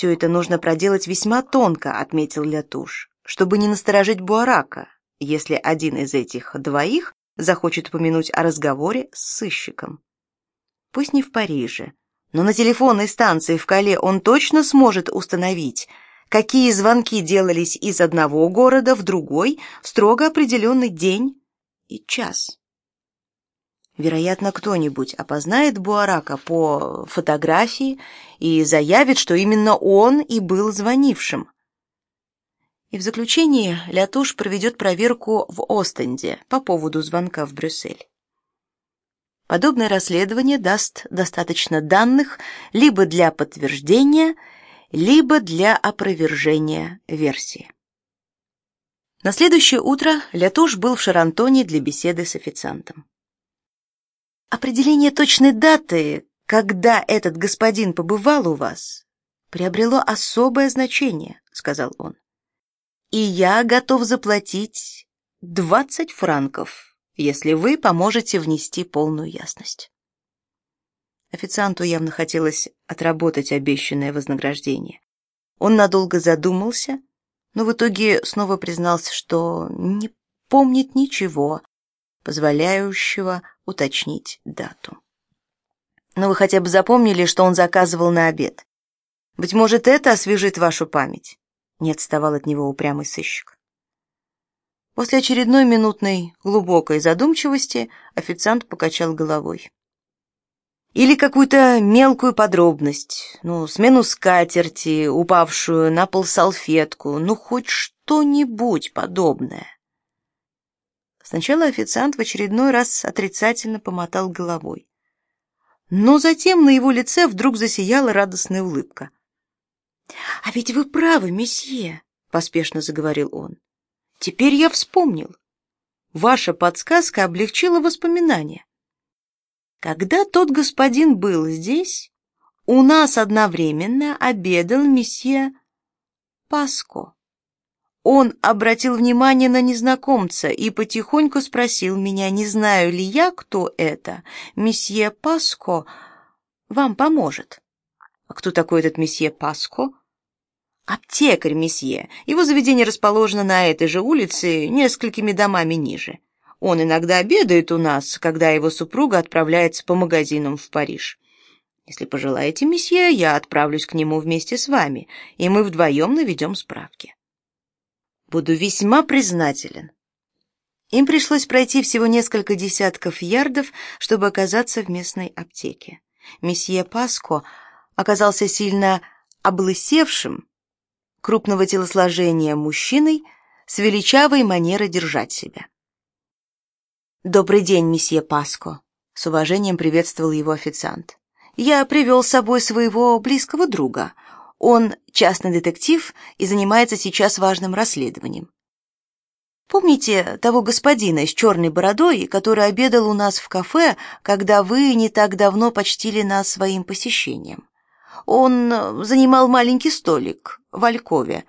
«Все это нужно проделать весьма тонко», — отметил Лятуш, «чтобы не насторожить Буарака, если один из этих двоих захочет упомянуть о разговоре с сыщиком. Пусть не в Париже, но на телефонной станции в Кале он точно сможет установить, какие звонки делались из одного города в другой в строго определенный день и час. Вероятно, кто-нибудь опознает Буарака по фотографии и заявит, что именно он и был звонившим. И в заключение Лятуш проведет проверку в Остенде по поводу звонка в Брюссель. Подобное расследование даст достаточно данных либо для подтверждения, либо для опровержения версии. На следующее утро Лятуш был в Шарантоне для беседы с официантом. Определение точной даты, когда этот господин побывал у вас, приобрело особое значение, сказал он. И я готов заплатить двадцать франков, если вы поможете внести полную ясность. Официанту явно хотелось отработать обещанное вознаграждение. Он надолго задумался, но в итоге снова признался, что не помнит ничего, позволяющего уточнить дату. Но вы хотя бы запомнили, что он заказывал на обед. Быть может, это освежит вашу память. Не отставал от него упрямый сыщик. После очередной минутной глубокой задумчивости официант покачал головой. Или какую-то мелкую подробность, ну, смену скатерти, упавшую на пол салфетку, ну, хоть что-нибудь подобное. Сначала официант в очередной раз отрицательно помотал головой. Но затем на его лице вдруг засияла радостная улыбка. «А ведь вы правы, месье», — поспешно заговорил он. «Теперь я вспомнил. Ваша подсказка облегчила воспоминания. Когда тот господин был здесь, у нас одновременно обедал месье Паско. Он обратил внимание на незнакомца и потихоньку спросил меня, не знаю ли я, кто это. Месье Паско вам поможет. А кто такой этот месье Паско? Аптекарь месье. Его заведение расположено на этой же улице, несколькими домами ниже. Он иногда обедает у нас, когда его супруга отправляется по магазинам в Париж. Если пожелаете, месье, я отправлюсь к нему вместе с вами, и мы вдвоем наведем справки. Буду весьма признателен. Им пришлось пройти всего несколько десятков ярдов, чтобы оказаться в местной аптеке. Месье Паско оказался сильно облысевшим, крупного телосложения мужчиной с величавой манерой держать себя. «Добрый день, месье Паско», — с уважением приветствовал его официант. «Я привел с собой своего близкого друга. Он частный детектив и занимается сейчас важным расследованием. Помните того господина с черной бородой, который обедал у нас в кафе, когда вы не так давно почтили нас своим посещением? Он занимал маленький столик в Алькове,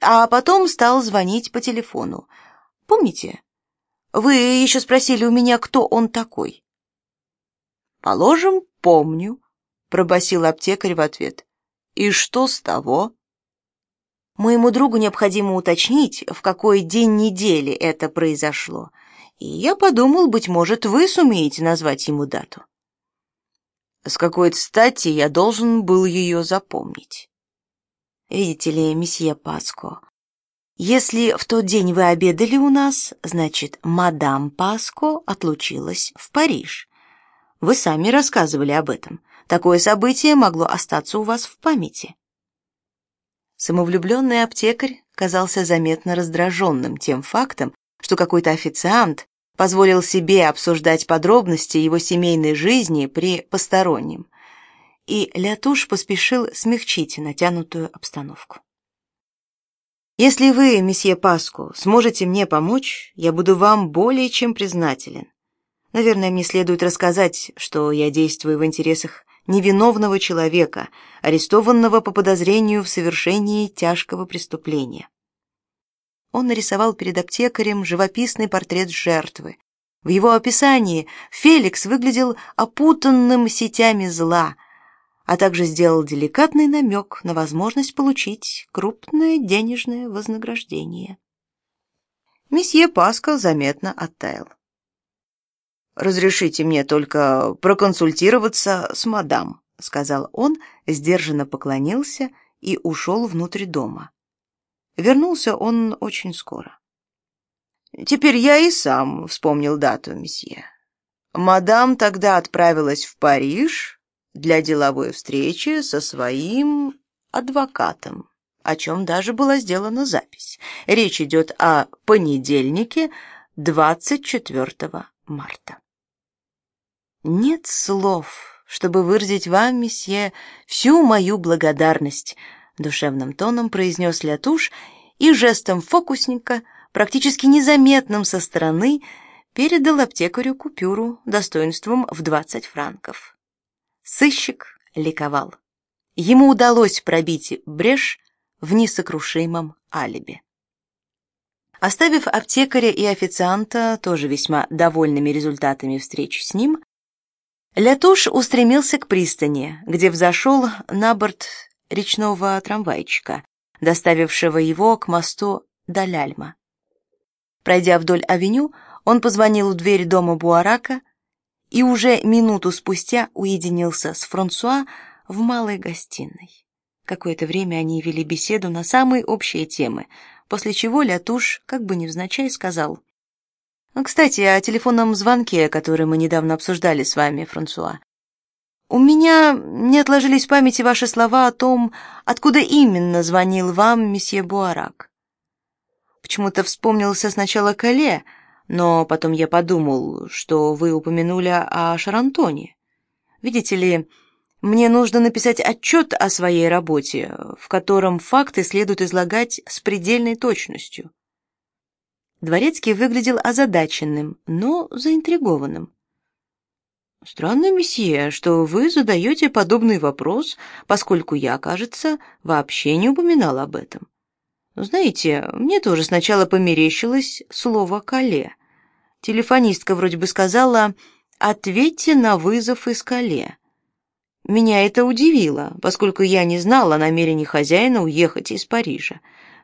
а потом стал звонить по телефону. Помните? Вы еще спросили у меня, кто он такой. Положим, помню, пробасил аптекарь в ответ. И что с того? Моему другу необходимо уточнить, в какой день недели это произошло. И я подумал, быть может, вы сумеете назвать ему дату. С какой стати я должен был ее запомнить? Видите ли, месье Паско, если в тот день вы обедали у нас, значит, мадам Паско отлучилась в Париж. Вы сами рассказывали об этом. Такое событие могло остаться у вас в памяти. Самовлюбленный аптекарь казался заметно раздраженным тем фактом, что какой-то официант позволил себе обсуждать подробности его семейной жизни при постороннем. И Лятуш поспешил смягчить натянутую обстановку. Если вы, месье Паску, сможете мне помочь, я буду вам более чем признателен. Наверное, мне следует рассказать, что я действую в интересах невиновного человека, арестованного по подозрению в совершении тяжкого преступления. Он нарисовал перед аптекарем живописный портрет жертвы. В его описании Феликс выглядел опутанным сетями зла, а также сделал деликатный намек на возможность получить крупное денежное вознаграждение. Месье Паскал заметно оттаял. «Разрешите мне только проконсультироваться с мадам», — сказал он, сдержанно поклонился и ушел внутрь дома. Вернулся он очень скоро. «Теперь я и сам вспомнил дату, месье. Мадам тогда отправилась в Париж для деловой встречи со своим адвокатом, о чем даже была сделана запись. Речь идет о понедельнике, 24 марта. Нет слов, чтобы выразить вам, месье, всю мою благодарность, душевным тоном произнес Лятуш и жестом фокусника, практически незаметным со стороны, передал аптекарю купюру достоинством в 20 франков. Сыщик ликовал. Ему удалось пробить брешь в несокрушимом алиби. Оставив аптекаря и официанта, тоже весьма довольными результатами встречи с ним, Лятуш устремился к пристани, где взошел на борт речного трамвайчика, доставившего его к мосту Даляльма. Пройдя вдоль авеню, он позвонил в дверь дома Буарака и уже минуту спустя уединился с Франсуа в малой гостиной. Какое-то время они вели беседу на самые общие темы, после чего Лятуш, как бы невзначай, сказал: "Кстати, о телефонном звонке, который мы недавно обсуждали с вами, Франсуа. У меня не отложились в памяти ваши слова о том, откуда именно звонил вам месье Буарак. Почему-то вспомнился сначала Кале, но потом я подумал, что вы упомянули о Шарантоне. Видите ли, мне нужно написать отчет о своей работе, в котором факты следует излагать с предельной точностью. Дворецкий выглядел озадаченным, но заинтригованным. Странно, месье, что вы задаете подобный вопрос, поскольку я, кажется, вообще не упоминал об этом. Знаете, мне тоже сначала померещилось слово «кале». Телефонистка вроде бы сказала «ответьте на вызов из Кале». Меня это удивило, поскольку я не знала о намерении хозяина уехать из Парижа.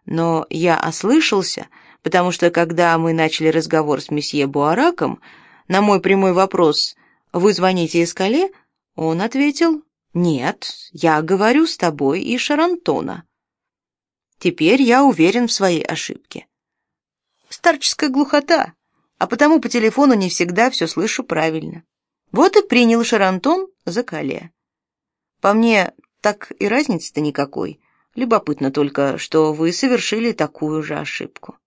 Но я ослышался, потому что когда мы начали разговор с месье Буараком, на мой прямой вопрос «Вы звоните из Кале?» он ответил «Нет, я говорю с тобой и Шарантона». Теперь я уверен в своей ошибке. Старческая глухота а потому по телефону не всегда все слышу правильно. Вот и принял Шарантон за Кале. По мне, так и разницы-то никакой. Любопытно только, что вы совершили такую же ошибку.